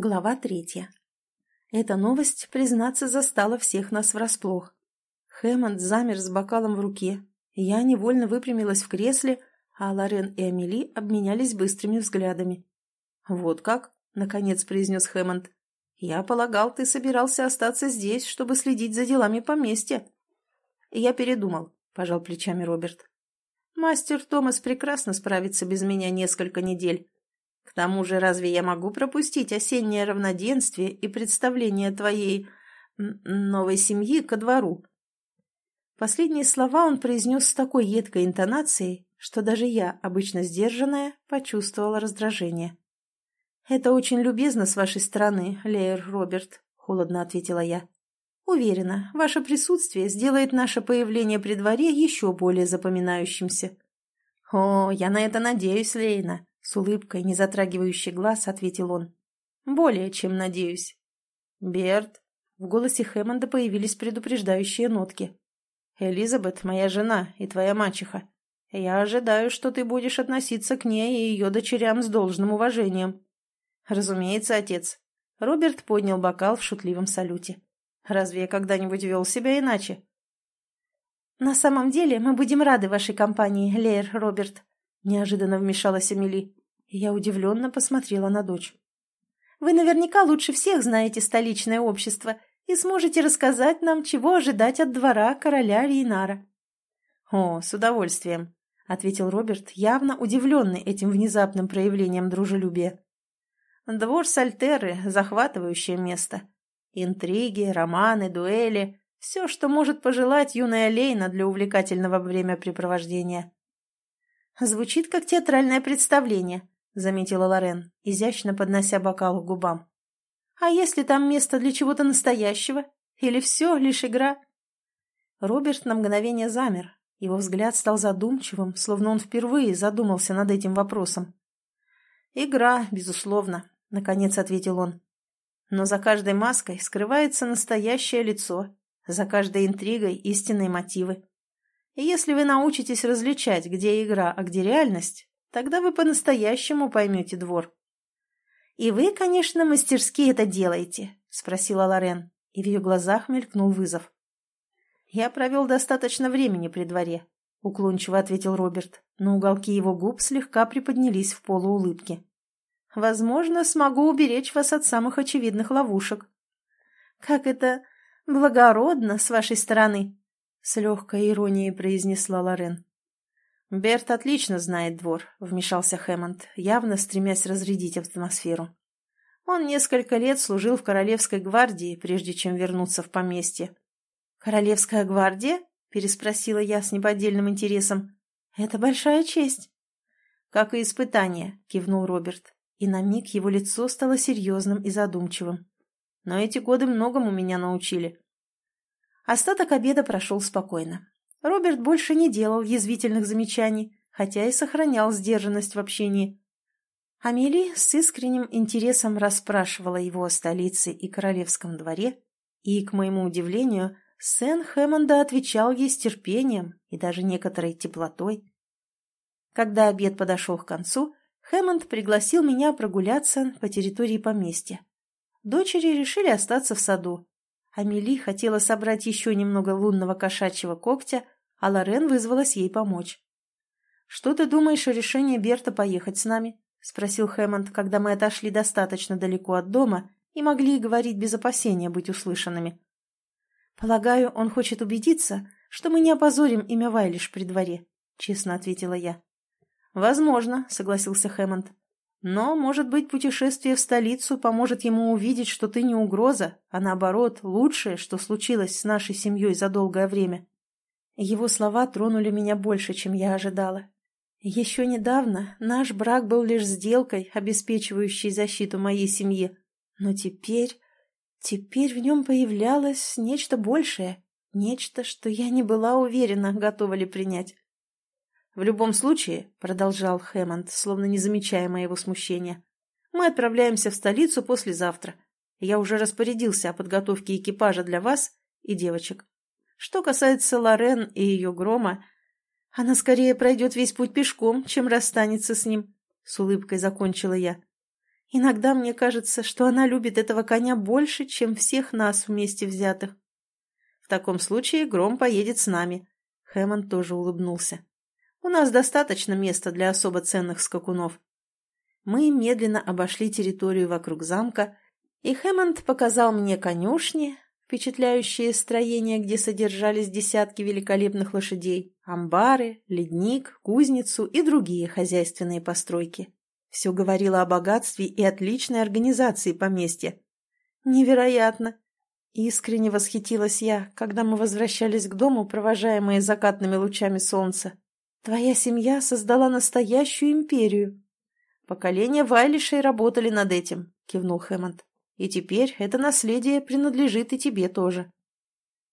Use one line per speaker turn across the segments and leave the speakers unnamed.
Глава третья. Эта новость, признаться, застала всех нас врасплох. Хэммонд замер с бокалом в руке. Я невольно выпрямилась в кресле, а Лорен и Амели обменялись быстрыми взглядами. «Вот как?» — наконец произнес Хэммонд. «Я полагал, ты собирался остаться здесь, чтобы следить за делами поместья». «Я передумал», — пожал плечами Роберт. «Мастер Томас прекрасно справится без меня несколько недель. К тому же, разве я могу пропустить осеннее равноденствие и представление твоей новой семьи ко двору?» Последние слова он произнес с такой едкой интонацией, что даже я, обычно сдержанная, почувствовала раздражение. «Это очень любезно с вашей стороны, Лейер Роберт», — холодно ответила я. «Уверена, ваше присутствие сделает наше появление при дворе еще более запоминающимся». «О, я на это надеюсь, Лейна», с улыбкой, не затрагивающей глаз, ответил он. «Более чем надеюсь». «Берт». В голосе Хэммонда появились предупреждающие нотки. «Элизабет моя жена и твоя мачеха. Я ожидаю, что ты будешь относиться к ней и ее дочерям с должным уважением». «Разумеется, отец». Роберт поднял бокал в шутливом салюте. «Разве я когда-нибудь вел себя иначе?» «На самом деле мы будем рады вашей компании, Лейер Роберт», — неожиданно вмешалась Эмили. Я удивленно посмотрела на дочь. «Вы наверняка лучше всех знаете столичное общество и сможете рассказать нам, чего ожидать от двора короля Рейнара». «О, с удовольствием», — ответил Роберт, явно удивленный этим внезапным проявлением дружелюбия. «Двор Сальтеры — захватывающее место. Интриги, романы, дуэли — все, что может пожелать юная Лейна для увлекательного времяпрепровождения». «Звучит как театральное представление», — заметила Лорен, изящно поднося бокал к губам. «А если там место для чего-то настоящего? Или все лишь игра?» Роберт на мгновение замер. Его взгляд стал задумчивым, словно он впервые задумался над этим вопросом. «Игра, безусловно», — наконец ответил он. «Но за каждой маской скрывается настоящее лицо, за каждой интригой истинные мотивы. И если вы научитесь различать, где игра, а где реальность, Тогда вы по-настоящему поймете двор. «И вы, конечно, мастерски это делаете», — спросила Лорен, и в ее глазах мелькнул вызов. «Я провел достаточно времени при дворе», — уклончиво ответил Роберт, но уголки его губ слегка приподнялись в полуулыбке. «Возможно, смогу уберечь вас от самых очевидных ловушек». «Как это благородно с вашей стороны!» — с легкой иронией произнесла Лорен. «Берт отлично знает двор», — вмешался Хэммонд, явно стремясь разрядить атмосферу. «Он несколько лет служил в Королевской гвардии, прежде чем вернуться в поместье». «Королевская гвардия?» — переспросила я с неподдельным интересом. «Это большая честь». «Как и испытание», — кивнул Роберт, и на миг его лицо стало серьезным и задумчивым. «Но эти годы многому меня научили». Остаток обеда прошел спокойно. Роберт больше не делал язвительных замечаний, хотя и сохранял сдержанность в общении. Амели с искренним интересом расспрашивала его о столице и королевском дворе, и, к моему удивлению, сын Хэммонда отвечал ей с терпением и даже некоторой теплотой. Когда обед подошел к концу, Хэммонд пригласил меня прогуляться по территории поместья. Дочери решили остаться в саду, Амели хотела собрать еще немного лунного кошачьего когтя, а Лорен вызвалась ей помочь. «Что ты думаешь о решении Берта поехать с нами?» — спросил Хэммонд, когда мы отошли достаточно далеко от дома и могли говорить без опасения быть услышанными. «Полагаю, он хочет убедиться, что мы не опозорим имя Вайлиш при дворе», — честно ответила я. «Возможно», — согласился Хэммонд. Но, может быть, путешествие в столицу поможет ему увидеть, что ты не угроза, а наоборот, лучшее, что случилось с нашей семьей за долгое время. Его слова тронули меня больше, чем я ожидала. Еще недавно наш брак был лишь сделкой, обеспечивающей защиту моей семьи. Но теперь... Теперь в нем появлялось нечто большее, нечто, что я не была уверена, готова ли принять. «В любом случае», — продолжал Хэммонд, словно не замечая моего смущения, «мы отправляемся в столицу послезавтра. Я уже распорядился о подготовке экипажа для вас и девочек. Что касается Лорен и ее грома, она скорее пройдет весь путь пешком, чем расстанется с ним», — с улыбкой закончила я. Иногда мне кажется, что она любит этого коня больше, чем всех нас вместе взятых. В таком случае Гром поедет с нами. Хэммонд тоже улыбнулся. У нас достаточно места для особо ценных скакунов. Мы медленно обошли территорию вокруг замка, и Хэммонд показал мне конюшни, впечатляющие строения, где содержались десятки великолепных лошадей, амбары, ледник, кузницу и другие хозяйственные постройки. Все говорило о богатстве и отличной организации поместья. Невероятно! Искренне восхитилась я, когда мы возвращались к дому, провожаемые закатными лучами солнца. Твоя семья создала настоящую империю. Поколения Вайлишей работали над этим, кивнул Хэммонд. И теперь это наследие принадлежит и тебе тоже.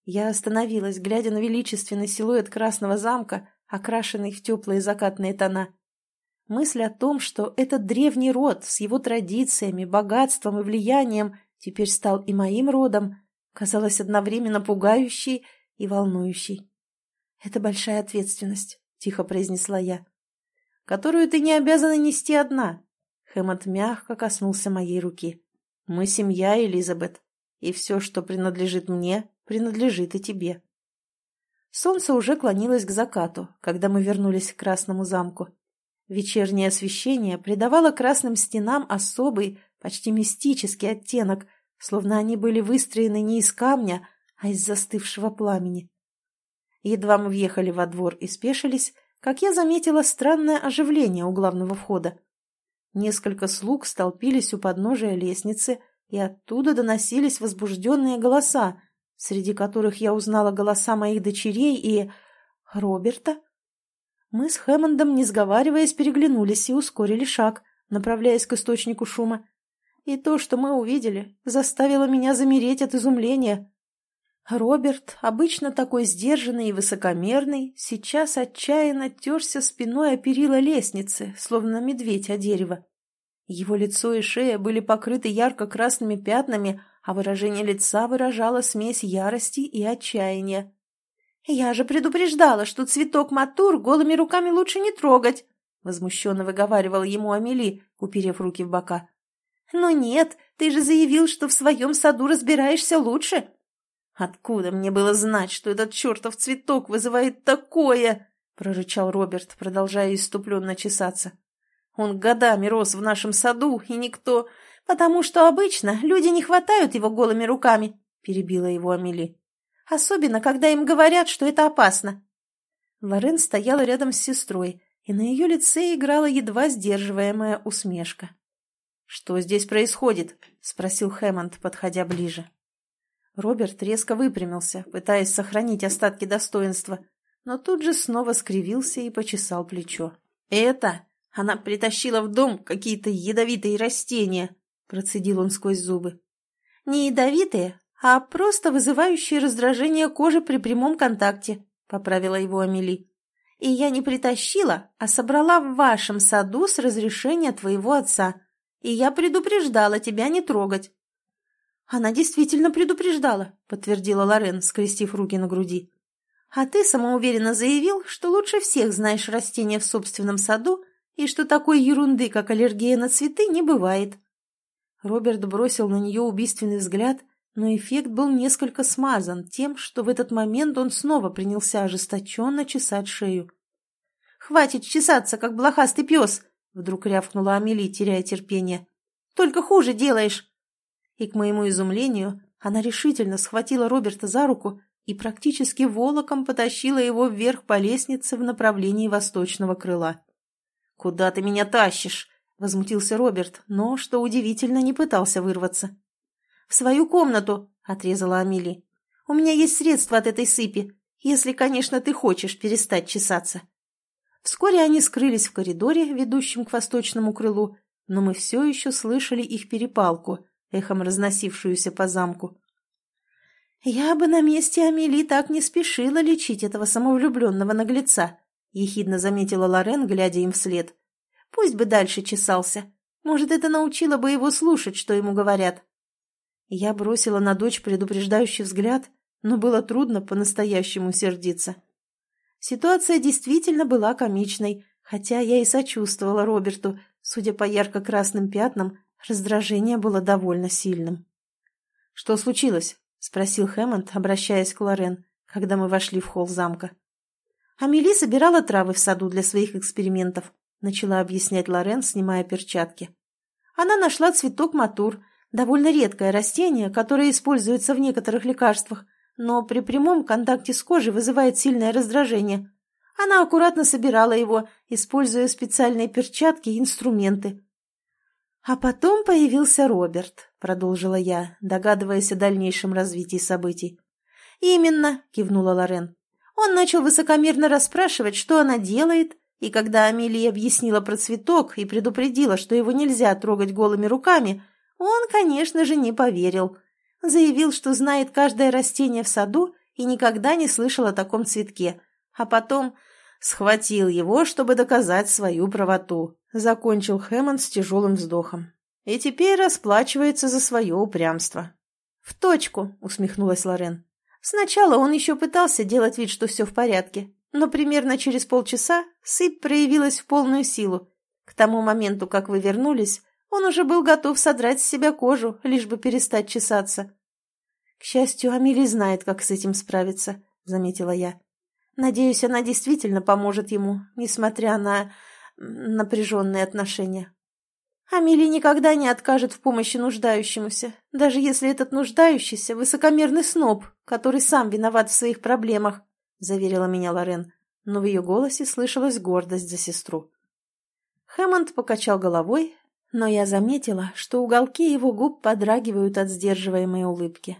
Я остановилась, глядя на величественный силуэт красного замка, окрашенный в теплые закатные тона. Мысль о том, что этот древний род с его традициями, богатством и влиянием теперь стал и моим родом, казалась одновременно пугающей и волнующей. «Это большая ответственность», — тихо произнесла я, — «которую ты не обязана нести одна». Хэммот мягко коснулся моей руки. «Мы семья, Элизабет, и все, что принадлежит мне, принадлежит и тебе». Солнце уже клонилось к закату, когда мы вернулись к Красному замку. Вечернее освещение придавало красным стенам особый, почти мистический оттенок, словно они были выстроены не из камня, а из застывшего пламени. Едва мы въехали во двор и спешились, как я заметила странное оживление у главного входа. Несколько слуг столпились у подножия лестницы, и оттуда доносились возбужденные голоса, среди которых я узнала голоса моих дочерей и... Роберта? Мы с Хэммондом, не сговариваясь, переглянулись и ускорили шаг, направляясь к источнику шума. И то, что мы увидели, заставило меня замереть от изумления. Роберт, обычно такой сдержанный и высокомерный, сейчас отчаянно терся спиной о перила лестницы, словно медведь о дерево. Его лицо и шея были покрыты ярко-красными пятнами, а выражение лица выражало смесь ярости и отчаяния. «Я же предупреждала, что цветок матур голыми руками лучше не трогать!» Возмущенно выговаривал ему Амели, уперев руки в бока. «Но нет, ты же заявил, что в своем саду разбираешься лучше!» «Откуда мне было знать, что этот чертов цветок вызывает такое?» — прорычал Роберт, продолжая иступленно чесаться. «Он годами рос в нашем саду, и никто...» «Потому что обычно люди не хватают его голыми руками», — перебила его Амели. Особенно, когда им говорят, что это опасно. Лорен стояла рядом с сестрой, и на ее лице играла едва сдерживаемая усмешка. «Что здесь происходит?» — спросил Хэммонд, подходя ближе. Роберт резко выпрямился, пытаясь сохранить остатки достоинства, но тут же снова скривился и почесал плечо. «Это? Она притащила в дом какие-то ядовитые растения!» — процедил он сквозь зубы. «Не ядовитые, а просто вызывающие раздражение кожи при прямом контакте», — поправила его Амели. «И я не притащила, а собрала в вашем саду с разрешения твоего отца. И я предупреждала тебя не трогать». «Она действительно предупреждала», — подтвердила Лорен, скрестив руки на груди. «А ты самоуверенно заявил, что лучше всех знаешь растения в собственном саду и что такой ерунды, как аллергия на цветы, не бывает». Роберт бросил на нее убийственный взгляд — но эффект был несколько смазан тем, что в этот момент он снова принялся ожесточенно чесать шею. «Хватит чесаться, как блохастый пес!» — вдруг рявкнула Амели, теряя терпение. «Только хуже делаешь!» И, к моему изумлению, она решительно схватила Роберта за руку и практически волоком потащила его вверх по лестнице в направлении восточного крыла. «Куда ты меня тащишь?» — возмутился Роберт, но, что удивительно, не пытался вырваться. «В свою комнату», — отрезала Амели. «У меня есть средства от этой сыпи, если, конечно, ты хочешь перестать чесаться». Вскоре они скрылись в коридоре, ведущем к восточному крылу, но мы все еще слышали их перепалку, эхом разносившуюся по замку. «Я бы на месте Амели так не спешила лечить этого самовлюбленного наглеца», — ехидно заметила Лорен, глядя им вслед. «Пусть бы дальше чесался. Может, это научило бы его слушать, что ему говорят». Я бросила на дочь предупреждающий взгляд, но было трудно по-настоящему сердиться. Ситуация действительно была комичной, хотя я и сочувствовала Роберту, судя по ярко-красным пятнам, раздражение было довольно сильным. «Что случилось?» — спросил Хэммонд, обращаясь к Лорен, когда мы вошли в холл замка. «Амели собирала травы в саду для своих экспериментов», — начала объяснять Лорен, снимая перчатки. «Она нашла цветок матур, довольно редкое растение, которое используется в некоторых лекарствах, но при прямом контакте с кожей вызывает сильное раздражение. Она аккуратно собирала его, используя специальные перчатки и инструменты. «А потом появился Роберт», — продолжила я, догадываясь о дальнейшем развитии событий. «Именно», — кивнула Лорен. Он начал высокомерно расспрашивать, что она делает, и когда Амелия объяснила про цветок и предупредила, что его нельзя трогать голыми руками, он, конечно же, не поверил. Заявил, что знает каждое растение в саду и никогда не слышал о таком цветке, а потом схватил его, чтобы доказать свою правоту. Закончил Хэммонд с тяжелым вздохом. И теперь расплачивается за свое упрямство. «В точку», — усмехнулась Лорен. «Сначала он еще пытался делать вид, что все в порядке, но примерно через полчаса сыпь проявилась в полную силу. К тому моменту, как вы вернулись, он уже был готов содрать с себя кожу, лишь бы перестать чесаться. «К счастью, Амели знает, как с этим справиться», — заметила я. Надеюсь, она действительно поможет ему, несмотря на напряженные отношения. Амели никогда не откажет в помощи нуждающемуся, даже если этот нуждающийся — высокомерный сноб, который сам виноват в своих проблемах, — заверила меня Лорен, но в ее голосе слышалась гордость за сестру. Хэммонд покачал головой, но я заметила, что уголки его губ подрагивают от сдерживаемой улыбки.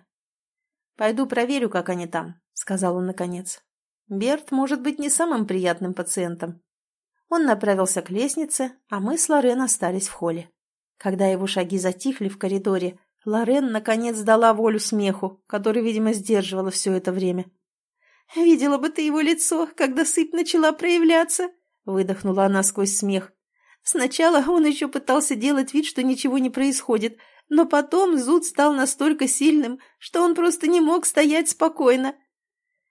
«Пойду проверю, как они там», — сказал он наконец. Берт может быть не самым приятным пациентом. Он направился к лестнице, а мы с Лорен остались в холле. Когда его шаги затихли в коридоре, Лорен наконец дала волю смеху, который, видимо, сдерживала все это время. «Видела бы ты его лицо, когда сыпь начала проявляться!» — выдохнула она сквозь смех. Сначала он еще пытался делать вид, что ничего не происходит, но потом зуд стал настолько сильным, что он просто не мог стоять спокойно.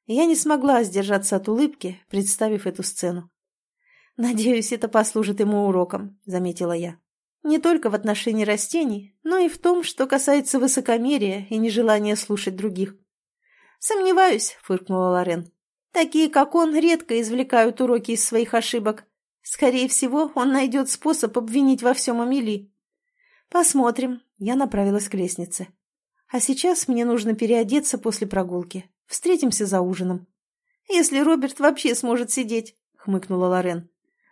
Я не смогла сдержаться от улыбки, представив эту сцену. «Надеюсь, это послужит ему уроком», — заметила я. «Не только в отношении растений, но и в том, что касается высокомерия и нежелания слушать других». «Сомневаюсь», — фыркнула Лорен. «Такие, как он, редко извлекают уроки из своих ошибок. Скорее всего, он найдет способ обвинить во всем Амели». «Посмотрим». Я направилась к лестнице. «А сейчас мне нужно переодеться после прогулки. Встретимся за ужином. Если Роберт вообще сможет сидеть, хмыкнула Лорен.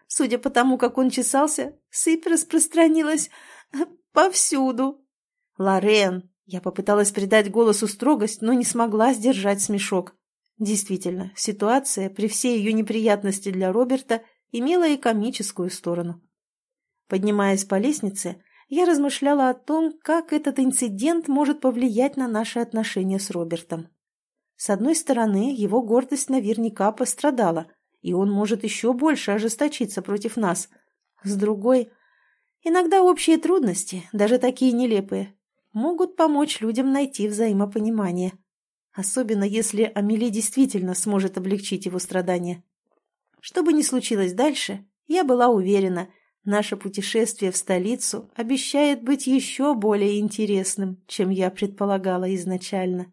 Судя по тому, как он чесался, сыпь распространилась повсюду. Лорен, я попыталась придать голосу строгость, но не смогла сдержать смешок. Действительно, ситуация, при всей ее неприятности для Роберта, имела и комическую сторону. Поднимаясь по лестнице, я размышляла о том, как этот инцидент может повлиять на наши отношения с Робертом. С одной стороны, его гордость наверняка пострадала, и он может еще больше ожесточиться против нас. С другой, иногда общие трудности, даже такие нелепые, могут помочь людям найти взаимопонимание. Особенно если Амели действительно сможет облегчить его страдания. Что бы ни случилось дальше, я была уверена, наше путешествие в столицу обещает быть еще более интересным, чем я предполагала изначально.